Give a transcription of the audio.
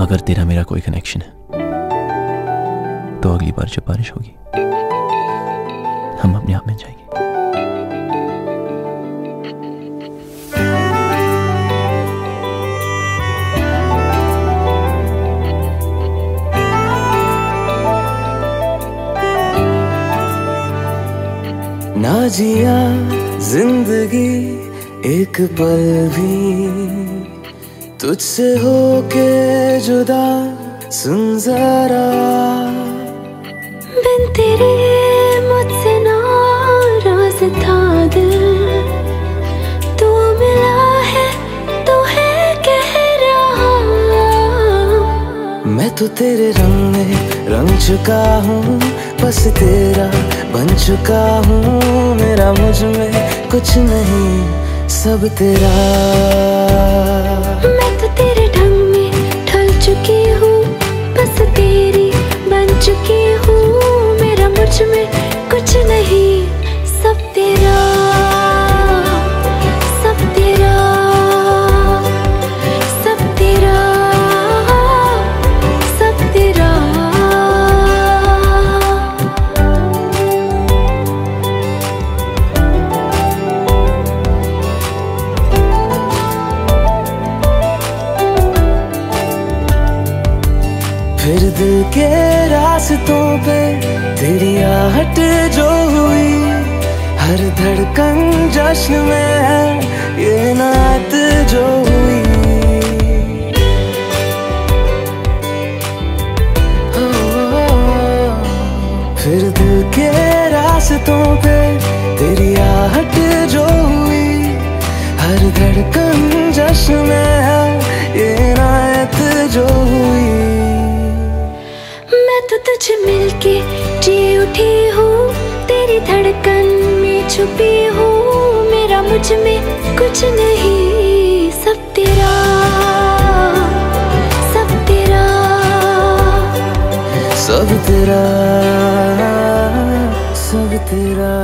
अगर तेरा मेरा कोई कनेक्शन है तो अगली बार जब बारिश होगी, हम अपने आप में जाएँगे। ना जिया ज़िंदगी एक पल भी तुझसे होके जुदा सुन जरा। बिन तेरे मुझसे नाराज़ था दिल। तू मिला है तो है कह रहा। मैं तो तेरे रंग में रंग चुका हूँ बस तेरा बन चुका हूँ। मेरा मुझमें कुछ नहीं सब तेरा। में कुछ नहीं, सब तेरा सब तेरा सब तेरा सब तेरा। फिर दिल के रास्तों पे तेरी हर धड़कन जश्न में है, ये नात जो हुई। फिर दिल के रास्तों पे तेरी आहट जो हुई, हर धड़कन जश्न में है, ये नायत जो हुई। मैं तो तुझे मिलके जी उठी हूँ, तेरी धड़कन छुपी हूँ मेरा मुझमें कुछ नहीं। सब तेरा सब तेरा सब तेरा सब तेरा।